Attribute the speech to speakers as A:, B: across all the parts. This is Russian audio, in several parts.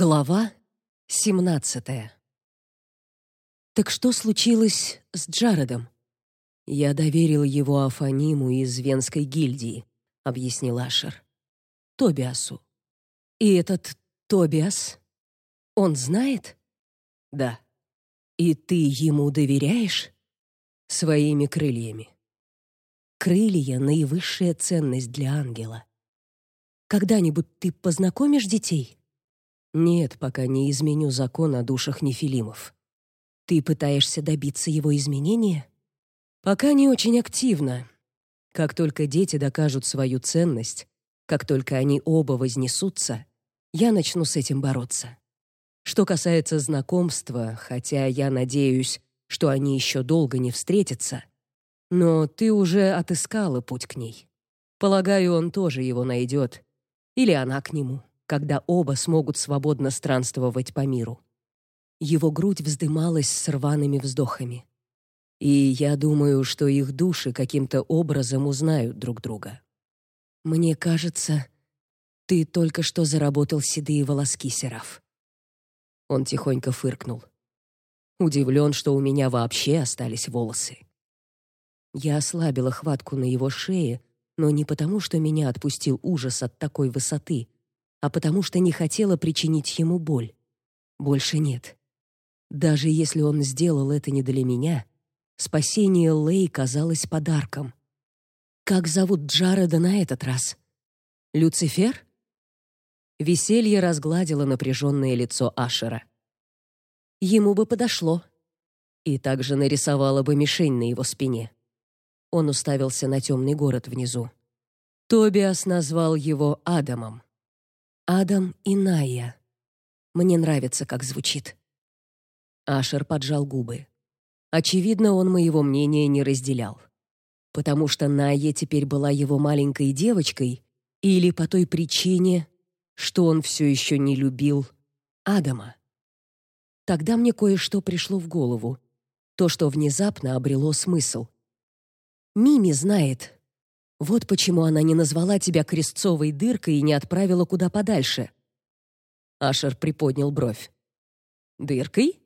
A: Глава 17. Так что случилось с Джаредом? Я доверил его Афаниму из Венской гильдии, объяснил Ашер. Тобиасу. И этот Тобиас, он знает? Да. И ты ему доверяешь? Своими крыльями. Крылья — наивысшая ценность для ангела. Когда-нибудь ты познакомишь детей? Нет, пока не изменю закон о душах нефилимов. Ты пытаешься добиться его изменения? Пока не очень активно. Как только дети докажут свою ценность, как только они оба вознесутся, я начну с этим бороться. Что касается знакомства, хотя я надеюсь, что они еще долго не встретятся, но ты уже отыскала путь к ней. Полагаю, он тоже его найдет. Или она к нему когда оба смогут свободно странствовать по миру. Его грудь вздымалась с рваными вздохами. И я думаю, что их души каким-то образом узнают друг друга. Мне кажется, ты только что заработал седые волоски, Сераф. Он тихонько фыркнул. Удивлен, что у меня вообще остались волосы. Я ослабила хватку на его шее, но не потому, что меня отпустил ужас от такой высоты, а потому что не хотела причинить ему боль. Больше нет. Даже если он сделал это не для меня, спасение Лей казалось подарком. Как зовут Джареда на этот раз? Люцифер? Веселье разгладило напряженное лицо Ашера. Ему бы подошло. И также нарисовала бы мишень на его спине. Он уставился на темный город внизу. Тобиас назвал его Адамом. Адам и Ная. Мне нравится, как звучит. Ашер поджал губы. Очевидно, он моего мнения не разделял. Потому что Ная теперь была его маленькой девочкой или по той причине, что он все еще не любил Адама. Тогда мне кое-что пришло в голову. То, что внезапно обрело смысл. Мими знает, вот почему она не назвала тебя крестцовой дыркой и не отправила куда подальше. Ашер приподнял бровь. Дыркой?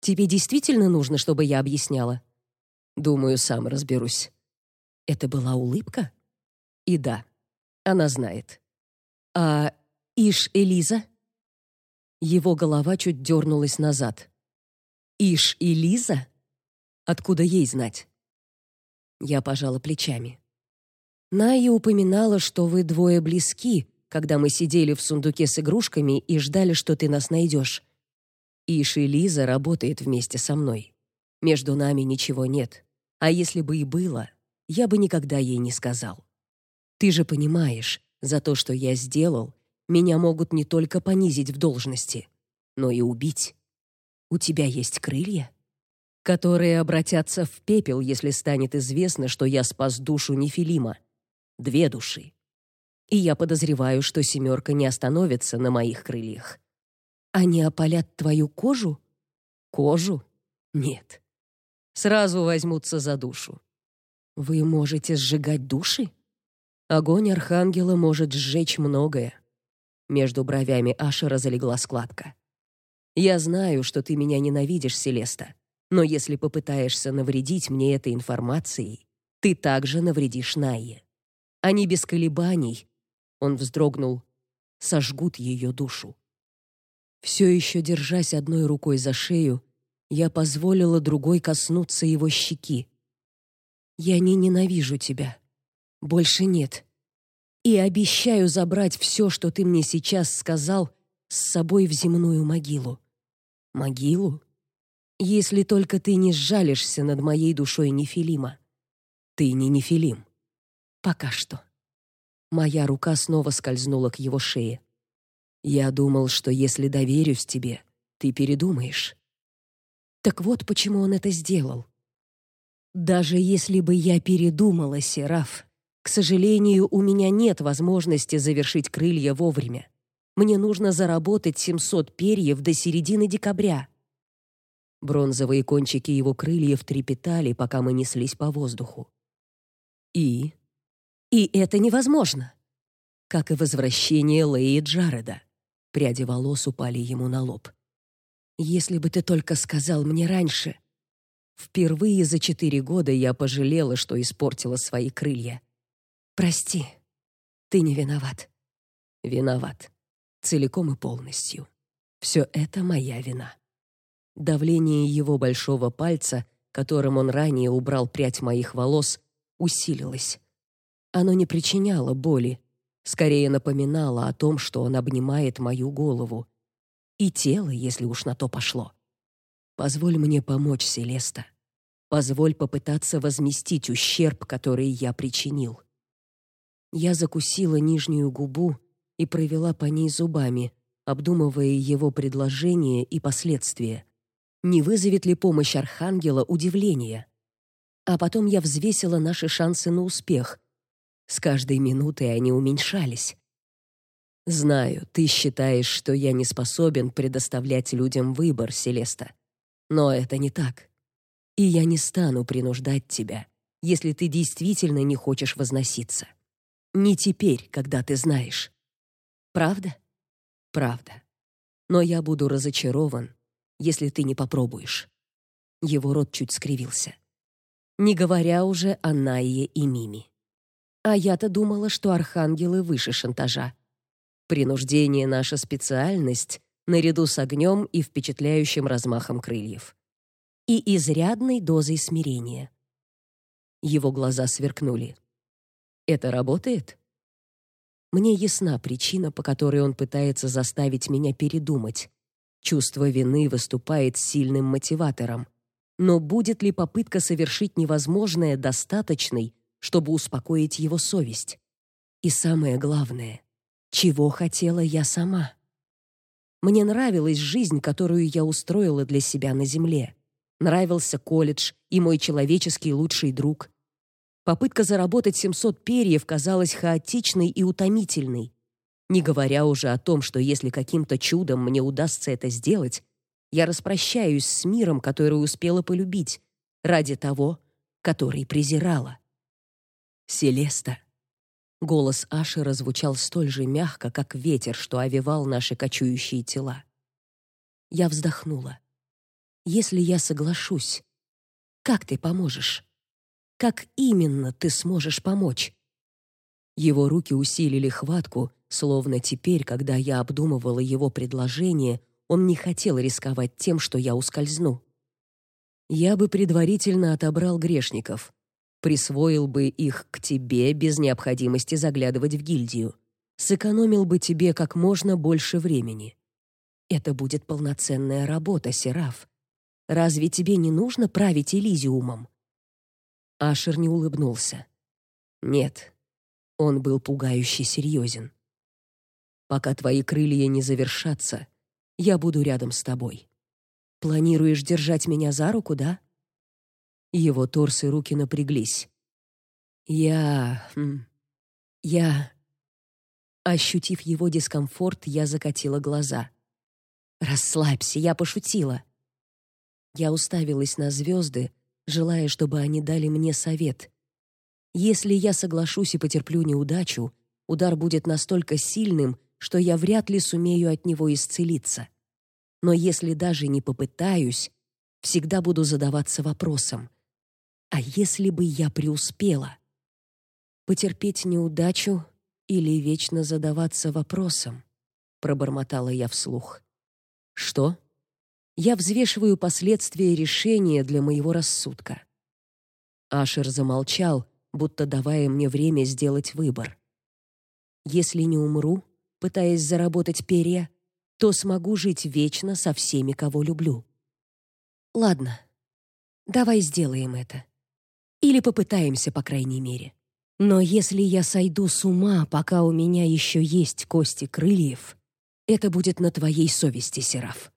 A: Тебе действительно нужно, чтобы я объясняла? Думаю, сам разберусь. Это была улыбка? И да, она знает. А Иш Элиза? Его голова чуть дернулась назад. Иш Элиза? Откуда ей знать? Я пожала плечами. Найя упоминала, что вы двое близки, когда мы сидели в сундуке с игрушками и ждали, что ты нас найдешь. И Лиза работает вместе со мной. Между нами ничего нет. А если бы и было, я бы никогда ей не сказал. Ты же понимаешь, за то, что я сделал, меня могут не только понизить в должности, но и убить. У тебя есть крылья, которые обратятся в пепел, если станет известно, что я спас душу Нефилима две души. И я подозреваю, что семерка не остановится на моих крыльях. Они опалят твою кожу? Кожу? Нет. Сразу возьмутся за душу. Вы можете сжигать души? Огонь архангела может сжечь многое. Между бровями Ашера залегла складка. Я знаю, что ты меня ненавидишь, Селеста, но если попытаешься навредить мне этой информацией, ты также навредишь Найе. Они без колебаний, он вздрогнул, сожгут ее душу. Все еще держась одной рукой за шею, я позволила другой коснуться его щеки. Я не ненавижу тебя. Больше нет. И обещаю забрать все, что ты мне сейчас сказал, с собой в земную могилу. Могилу? Если только ты не сжалишься над моей душой Нефилима. Ты не Нефилим. Пока что. Моя рука снова скользнула к его шее. Я думал, что если доверюсь тебе, ты передумаешь. Так вот почему он это сделал. Даже если бы я передумала, Сераф, к сожалению, у меня нет возможности завершить крылья вовремя. Мне нужно заработать 700 перьев до середины декабря. Бронзовые кончики его крыльев трепетали, пока мы неслись по воздуху. И и это невозможно. Как и возвращение Леи Джареда. Пряди волос упали ему на лоб. «Если бы ты только сказал мне раньше!» Впервые за четыре года я пожалела, что испортила свои крылья. «Прости, ты не виноват». «Виноват. Целиком и полностью. Все это моя вина». Давление его большого пальца, которым он ранее убрал прядь моих волос, усилилось. Оно не причиняло боли, скорее напоминало о том, что он обнимает мою голову. И тело, если уж на то пошло. Позволь мне помочь, Селеста. Позволь попытаться возместить ущерб, который я причинил. Я закусила нижнюю губу и провела по ней зубами, обдумывая его предложение и последствия. Не вызовет ли помощь архангела удивления? А потом я взвесила наши шансы на успех, с каждой минутой они уменьшались. Знаю, ты считаешь, что я не способен предоставлять людям выбор, Селеста. Но это не так. И я не стану принуждать тебя, если ты действительно не хочешь возноситься. Не теперь, когда ты знаешь. Правда? Правда. Но я буду разочарован, если ты не попробуешь. Его рот чуть скривился. Не говоря уже о Найе и Мими. А я-то думала, что архангелы выше шантажа. Принуждение — наша специальность, наряду с огнем и впечатляющим размахом крыльев. И изрядной дозой смирения. Его глаза сверкнули. «Это работает?» Мне ясна причина, по которой он пытается заставить меня передумать. Чувство вины выступает сильным мотиватором. Но будет ли попытка совершить невозможное достаточной, чтобы успокоить его совесть. И самое главное, чего хотела я сама? Мне нравилась жизнь, которую я устроила для себя на земле. Нравился колледж и мой человеческий лучший друг. Попытка заработать 700 перьев казалась хаотичной и утомительной. Не говоря уже о том, что если каким-то чудом мне удастся это сделать, я распрощаюсь с миром, который успела полюбить, ради того, который презирала. Селеста. Голос Ашера звучал столь же мягко, как ветер, что овевал наши кочующие тела. Я вздохнула. Если я соглашусь, как ты поможешь? Как именно ты сможешь помочь? Его руки усилили хватку, словно теперь, когда я обдумывала его предложение, он не хотел рисковать тем, что я ускользну. Я бы предварительно отобрал грешников, присвоил бы их к тебе без необходимости заглядывать в гильдию, сэкономил бы тебе как можно больше времени. Это будет полноценная работа, Сераф. Разве тебе не нужно править Элизиумом? Ашер не улыбнулся. Нет. Он был пугающе серьезен. Пока твои крылья не завершатся, я буду рядом с тобой. Планируешь держать меня за руку, да? Его торс и руки напряглись. Я... Хм, я... Ощутив его дискомфорт, я закатила глаза. «Расслабься, я пошутила». Я уставилась на звезды, желая, чтобы они дали мне совет. Если я соглашусь и потерплю неудачу, удар будет настолько сильным, что я вряд ли сумею от него исцелиться. Но если даже не попытаюсь, всегда буду задаваться вопросом, а если бы я преуспела? Потерпеть неудачу или вечно задаваться вопросом? Пробормотала я вслух. Что? Я взвешиваю последствия решения для моего рассудка. Ашер замолчал, будто давая мне время сделать выбор. Если не умру, пытаясь заработать перья, то смогу жить вечно со всеми, кого люблю. Ладно, давай сделаем это. Или попытаемся, по крайней мере. Но если я сойду с ума, пока у меня еще есть кости крыльев, это будет на твоей совести, Сераф.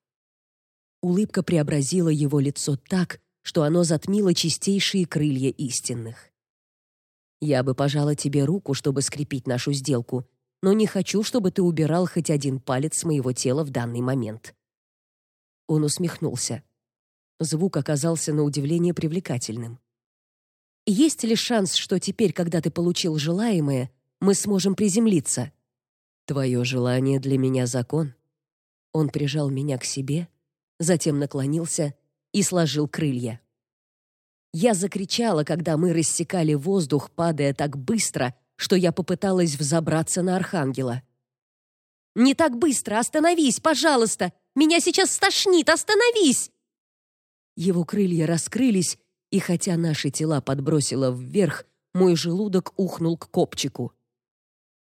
A: Улыбка преобразила его лицо так, что оно затмило чистейшие крылья истинных. Я бы пожала тебе руку, чтобы скрепить нашу сделку, но не хочу, чтобы ты убирал хоть один палец с моего тела в данный момент. Он усмехнулся. Звук оказался на удивление привлекательным. Есть ли шанс, что теперь, когда ты получил желаемое, мы сможем приземлиться? Твое желание для меня закон, Он прижал меня к себе, затем наклонился и сложил крылья. Я закричала, когда мы рассекали воздух, падая так быстро, что я попыталась взобраться на архангела. «Не так быстро! Остановись, пожалуйста! Меня сейчас стошнит! Остановись!» Его крылья раскрылись, и хотя наши тела подбросило вверх, мой желудок ухнул к копчику.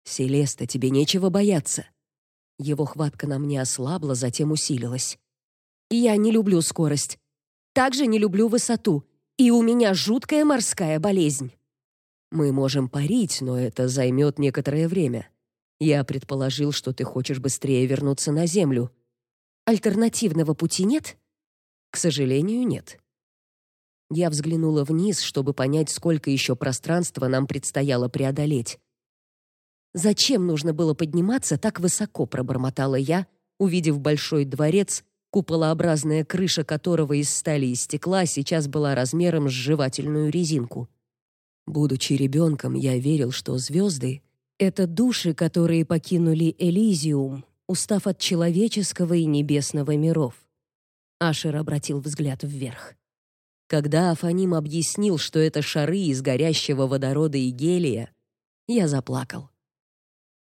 A: «Селеста, тебе нечего бояться». Его хватка на мне ослабла, затем усилилась. «Я не люблю скорость. Также не люблю высоту, и у меня жуткая морская болезнь». «Мы можем парить, но это займет некоторое время. Я предположил, что ты хочешь быстрее вернуться на Землю. Альтернативного пути нет?» «К сожалению, нет». Я взглянула вниз, чтобы понять, сколько еще пространства нам предстояло преодолеть. Зачем нужно было подниматься так высоко, пробормотала я, увидев большой дворец, куполообразная крыша которого из стали и стекла сейчас была размером с жевательную резинку. Будучи ребенком, я верил, что звезды — это души, которые покинули Элизиум, устав от человеческого и небесного миров. Ашер обратил взгляд вверх. Когда Афаним объяснил, что это шары из горящего водорода и гелия, я заплакал.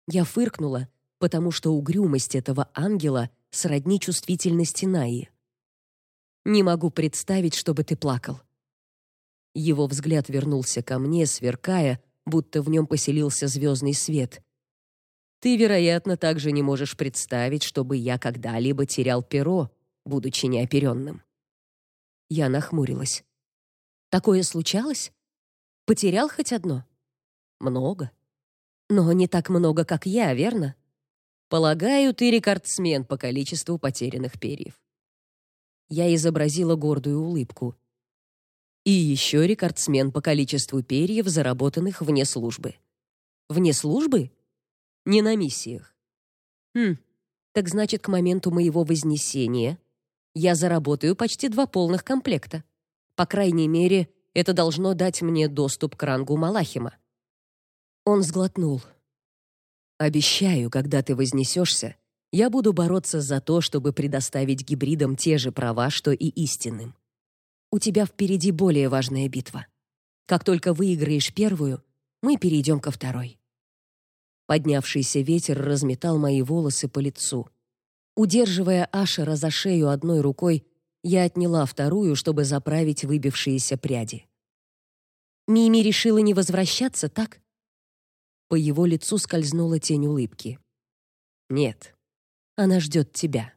A: Я фыркнула, потому что угрюмость этого ангела сродни чувствительности Наи. «Не могу представить, чтобы ты плакал». Его взгляд вернулся ко мне, сверкая, будто в нем поселился звездный свет. «Ты, вероятно, также не можешь представить, чтобы я когда-либо терял перо, будучи неоперенным». Я нахмурилась. Такое случалось? Потерял хоть одно? Много. Но не так много, как я, верно? Полагаю, ты рекордсмен по количеству потерянных перьев. Я изобразила гордую улыбку. И еще рекордсмен по количеству перьев, заработанных вне службы. Вне службы? Не на миссиях. Хм. Так значит, к моменту моего вознесения я заработаю почти два полных комплекта. По крайней мере, это должно дать мне доступ к рангу Малахима. Он сглотнул. Обещаю, когда ты вознесешься, я буду бороться за то, чтобы предоставить гибридам те же права, что и истинным. У тебя впереди более важная битва. Как только выиграешь первую, мы перейдем ко второй. Поднявшийся ветер разметал мои волосы по лицу. Удерживая Ашера за шею одной рукой, я отняла вторую, чтобы заправить выбившиеся пряди. Мими решила не возвращаться, так? По его лицу скользнула тень улыбки. Нет. Она ждет тебя.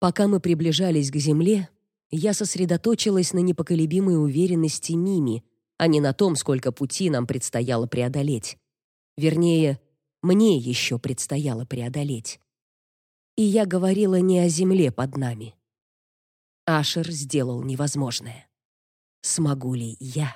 A: Пока мы приближались к земле, я сосредоточилась на непоколебимой уверенности Мими, а не на том, сколько пути нам предстояло преодолеть. Вернее, мне еще предстояло преодолеть. И я говорила не о земле под нами. Ашер сделал невозможное. Смогу ли я?